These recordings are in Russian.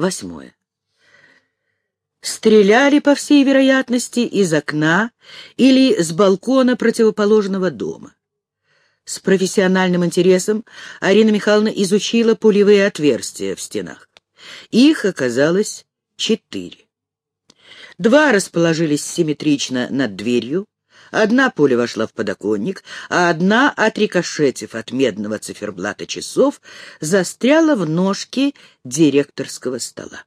Восьмое. Стреляли, по всей вероятности, из окна или с балкона противоположного дома. С профессиональным интересом Арина Михайловна изучила пулевые отверстия в стенах. Их оказалось четыре. Два расположились симметрично над дверью, одна пуля вошла в подоконник, а одна, отрикошетив от медного циферблата часов, застряла в ножке директорского стола.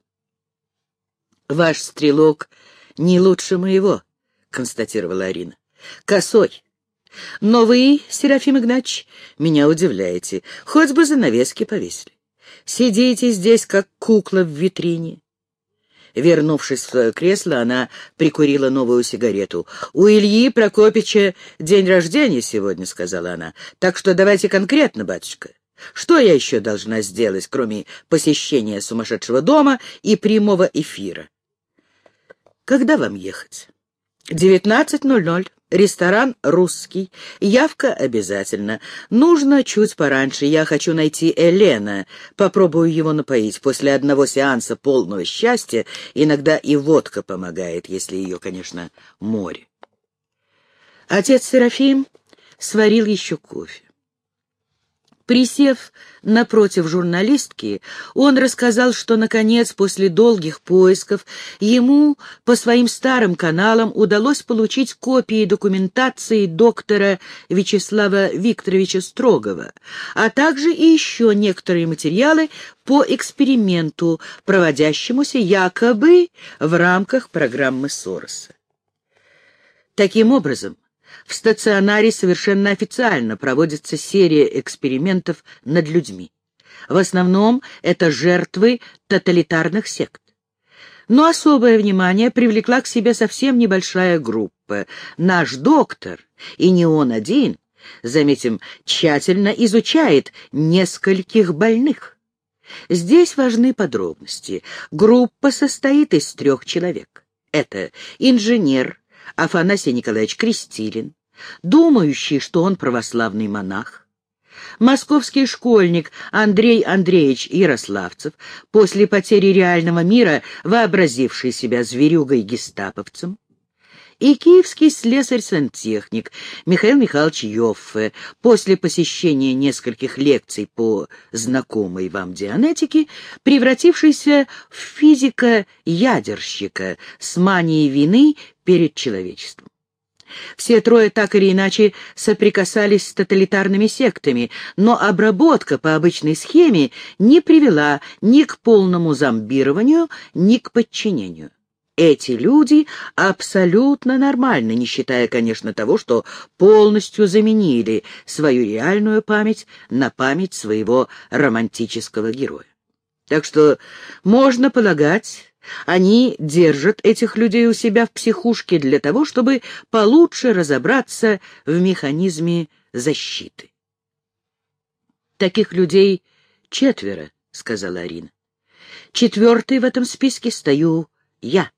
«Ваш стрелок не лучше моего», — констатировала Арина. «Косой. Но вы, Серафим Игнатьевич, меня удивляете. Хоть бы занавески повесили. Сидите здесь, как кукла в витрине. Вернувшись в свое кресло, она прикурила новую сигарету. «У Ильи Прокопича день рождения сегодня», — сказала она. «Так что давайте конкретно, батюшка. Что я еще должна сделать, кроме посещения сумасшедшего дома и прямого эфира?» «Когда вам ехать?» «Девятнадцать ноль ноль». Ресторан русский. Явка обязательно. Нужно чуть пораньше. Я хочу найти Элена. Попробую его напоить. После одного сеанса полного счастья иногда и водка помогает, если ее, конечно, море. Отец Серафим сварил еще кофе. Присев напротив журналистки, он рассказал, что, наконец, после долгих поисков, ему по своим старым каналам удалось получить копии документации доктора Вячеслава Викторовича Строгова, а также и еще некоторые материалы по эксперименту, проводящемуся якобы в рамках программы Сороса. Таким образом, в стационаре совершенно официально проводится серия экспериментов над людьми. В основном это жертвы тоталитарных сект. Но особое внимание привлекла к себе совсем небольшая группа. Наш доктор, и не он один, заметим, тщательно изучает нескольких больных. Здесь важны подробности. Группа состоит из трех человек. Это инженер, Афанасий Николаевич Крестилин, думающий, что он православный монах, московский школьник Андрей Андреевич Ярославцев, после потери реального мира вообразивший себя зверюгой-гестаповцем, и киевский слесарь-сантехник Михаил Михайлович Йоффе, после посещения нескольких лекций по знакомой вам дианетике, превратившийся в физика-ядерщика с манией вины перед человечеством. Все трое так или иначе соприкасались с тоталитарными сектами, но обработка по обычной схеме не привела ни к полному зомбированию, ни к подчинению. Эти люди абсолютно нормальны, не считая, конечно, того, что полностью заменили свою реальную память на память своего романтического героя. Так что можно полагать, они держат этих людей у себя в психушке для того, чтобы получше разобраться в механизме защиты. «Таких людей четверо», — сказала Арина. «Четвертый в этом списке стою я».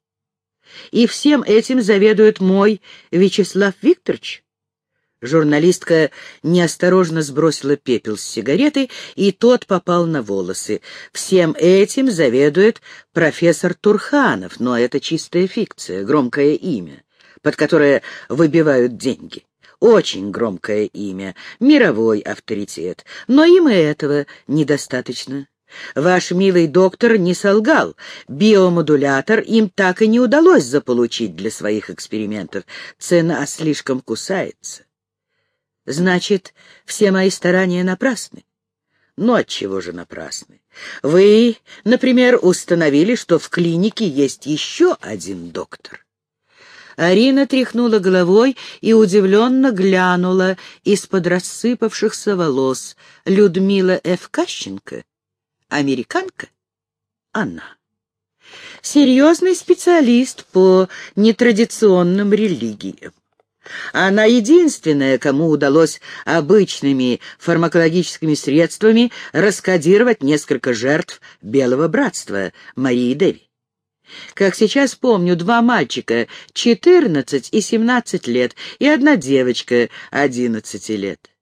И всем этим заведует мой Вячеслав Викторович. Журналистка неосторожно сбросила пепел с сигареты, и тот попал на волосы. Всем этим заведует профессор Турханов, но это чистая фикция, громкое имя, под которое выбивают деньги. Очень громкое имя, мировой авторитет, но им и этого недостаточно. Ваш милый доктор не солгал. Биомодулятор им так и не удалось заполучить для своих экспериментов. Цена слишком кусается. Значит, все мои старания напрасны? Ну, отчего же напрасны? Вы, например, установили, что в клинике есть еще один доктор. Арина тряхнула головой и удивленно глянула из-под рассыпавшихся волос. Людмила Эвкащенко — Американка? Она. Серьезный специалист по нетрадиционным религиям. Она единственная, кому удалось обычными фармакологическими средствами раскодировать несколько жертв Белого Братства Марии Деви. Как сейчас помню, два мальчика, 14 и 17 лет, и одна девочка, 11 лет.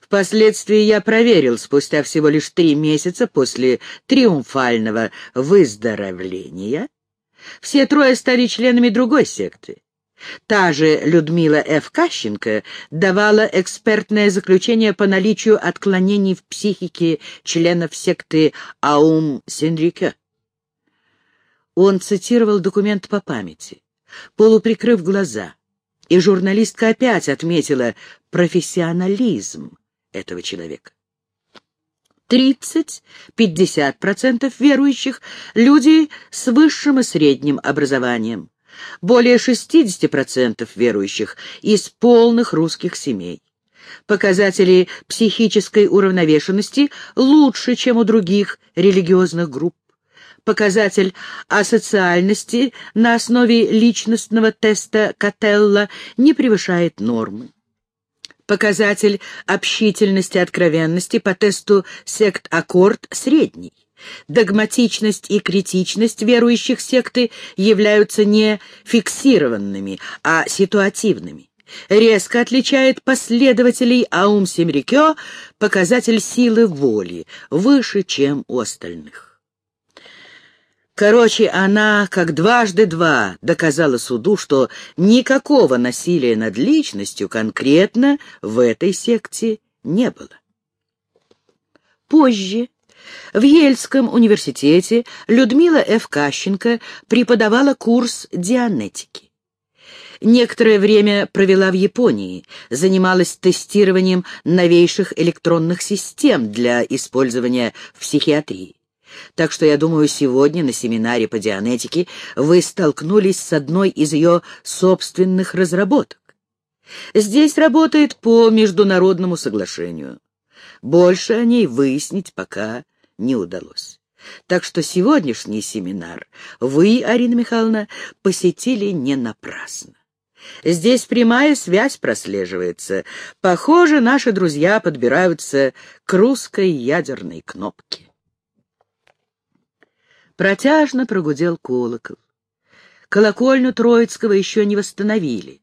Впоследствии я проверил, спустя всего лишь три месяца после триумфального выздоровления, все трое стали членами другой секты. Та же Людмила Ф. Кащенко давала экспертное заключение по наличию отклонений в психике членов секты Аум Синрике. Он цитировал документ по памяти, полуприкрыв глаза, и журналистка опять отметила профессионализм этого человека. 30-50% верующих — люди с высшим и средним образованием. Более 60% верующих из полных русских семей. Показатели психической уравновешенности лучше, чем у других религиозных групп. Показатель асоциальности на основе личностного теста Котелла не превышает нормы. Показатель общительности откровенности по тесту сект-аккорд средний. Догматичность и критичность верующих секты являются не фиксированными, а ситуативными. Резко отличает последователей Аум Семрикё показатель силы воли, выше, чем у остальных. Короче, она, как дважды два, доказала суду, что никакого насилия над личностью конкретно в этой секте не было. Позже в Ельском университете Людмила Ф. Кащенко преподавала курс дианетики. Некоторое время провела в Японии, занималась тестированием новейших электронных систем для использования в психиатрии. Так что, я думаю, сегодня на семинаре по дианетике вы столкнулись с одной из ее собственных разработок. Здесь работает по международному соглашению. Больше о ней выяснить пока не удалось. Так что сегодняшний семинар вы, Арина Михайловна, посетили не напрасно. Здесь прямая связь прослеживается. Похоже, наши друзья подбираются к русской ядерной кнопке. Протяжно прогудел колокол. Колокольню Троицкого еще не восстановили.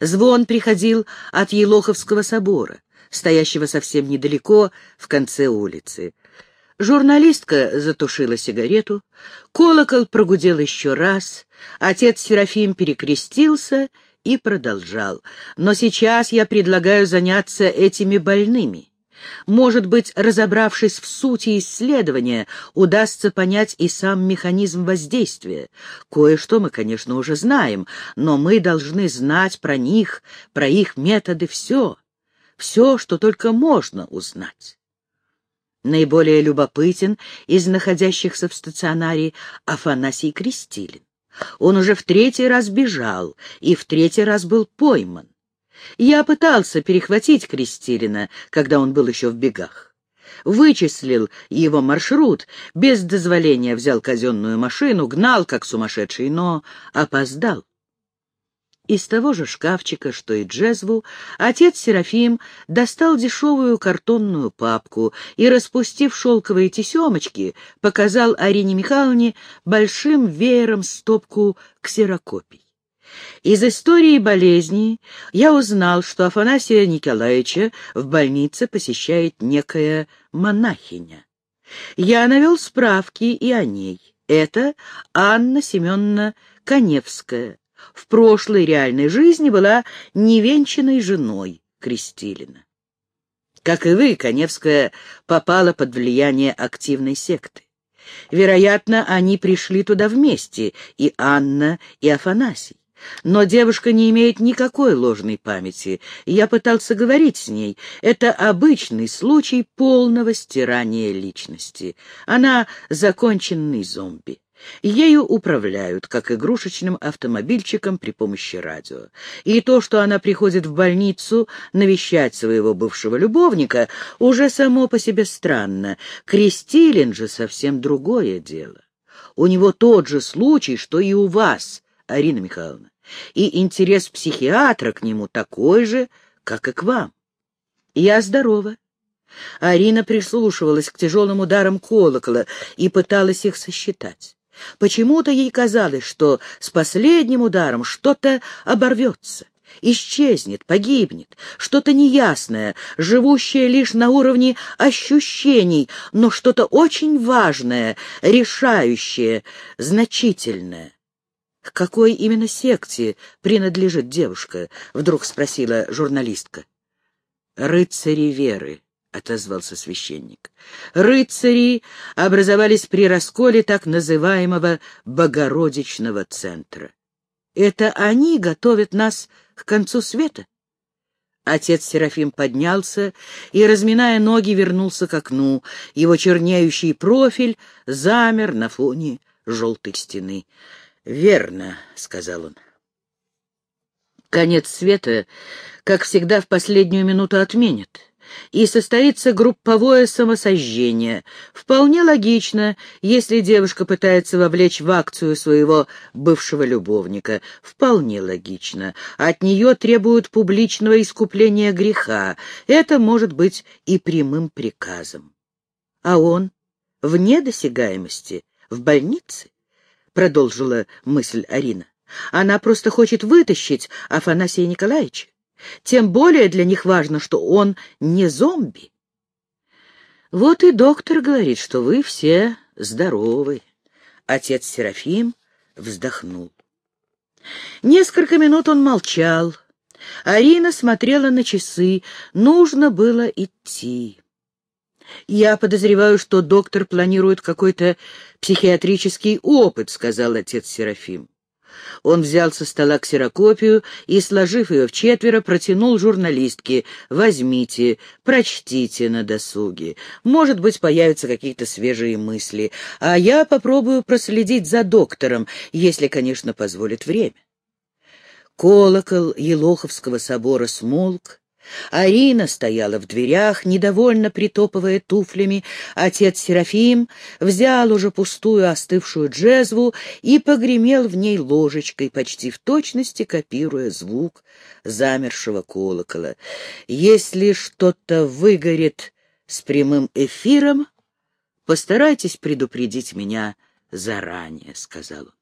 Звон приходил от Елоховского собора, стоящего совсем недалеко, в конце улицы. Журналистка затушила сигарету, колокол прогудел еще раз, отец Серафим перекрестился и продолжал. «Но сейчас я предлагаю заняться этими больными. Может быть, разобравшись в сути исследования, удастся понять и сам механизм воздействия. Кое-что мы, конечно, уже знаем, но мы должны знать про них, про их методы все, все, что только можно узнать. Наиболее любопытен из находящихся в стационаре Афанасий Крестилин. Он уже в третий раз бежал и в третий раз был пойман. Я пытался перехватить Крестилина, когда он был еще в бегах. Вычислил его маршрут, без дозволения взял казенную машину, гнал, как сумасшедший, но опоздал. Из того же шкафчика, что и Джезву, отец Серафим достал дешевую картонную папку и, распустив шелковые тесемочки, показал Арине Михайловне большим веером стопку ксерокопий. Из истории болезни я узнал, что Афанасия Николаевича в больнице посещает некая монахиня. Я навел справки и о ней. Это Анна Семеновна Коневская. В прошлой реальной жизни была невенчанной женой Крестилина. Как и вы, Коневская попала под влияние активной секты. Вероятно, они пришли туда вместе, и Анна, и Афанасий. Но девушка не имеет никакой ложной памяти. Я пытался говорить с ней. Это обычный случай полного стирания личности. Она законченный зомби. Ею управляют, как игрушечным автомобильчиком при помощи радио. И то, что она приходит в больницу навещать своего бывшего любовника, уже само по себе странно. Крестилин же совсем другое дело. У него тот же случай, что и у вас, Арина Михайловна, и интерес психиатра к нему такой же, как и к вам. Я здорова. Арина прислушивалась к тяжелым ударам колокола и пыталась их сосчитать. Почему-то ей казалось, что с последним ударом что-то оборвется, исчезнет, погибнет, что-то неясное, живущее лишь на уровне ощущений, но что-то очень важное, решающее, значительное. «К какой именно секте принадлежит девушка?» — вдруг спросила журналистка. «Рыцари веры», — отозвался священник. «Рыцари образовались при расколе так называемого Богородичного центра. Это они готовят нас к концу света?» Отец Серафим поднялся и, разминая ноги, вернулся к окну. Его чернеющий профиль замер на фоне желтой стены. «Верно», — сказал он. «Конец света, как всегда, в последнюю минуту отменят, и состоится групповое самосожжение. Вполне логично, если девушка пытается вовлечь в акцию своего бывшего любовника. Вполне логично. От нее требуют публичного искупления греха. Это может быть и прямым приказом. А он вне досягаемости, в больнице? Продолжила мысль Арина. Она просто хочет вытащить Афанасия Николаевича. Тем более для них важно, что он не зомби. Вот и доктор говорит, что вы все здоровы. Отец Серафим вздохнул. Несколько минут он молчал. Арина смотрела на часы. Нужно было идти. «Я подозреваю, что доктор планирует какой-то психиатрический опыт», — сказал отец Серафим. Он взял со стола ксерокопию и, сложив ее в четверо, протянул журналистке. «Возьмите, прочтите на досуге. Может быть, появятся какие-то свежие мысли. А я попробую проследить за доктором, если, конечно, позволит время». Колокол Елоховского собора смолк, Арина стояла в дверях, недовольно притопывая туфлями. Отец Серафим взял уже пустую остывшую джезву и погремел в ней ложечкой, почти в точности копируя звук замершего колокола. «Если что-то выгорит с прямым эфиром, постарайтесь предупредить меня заранее», — сказал он.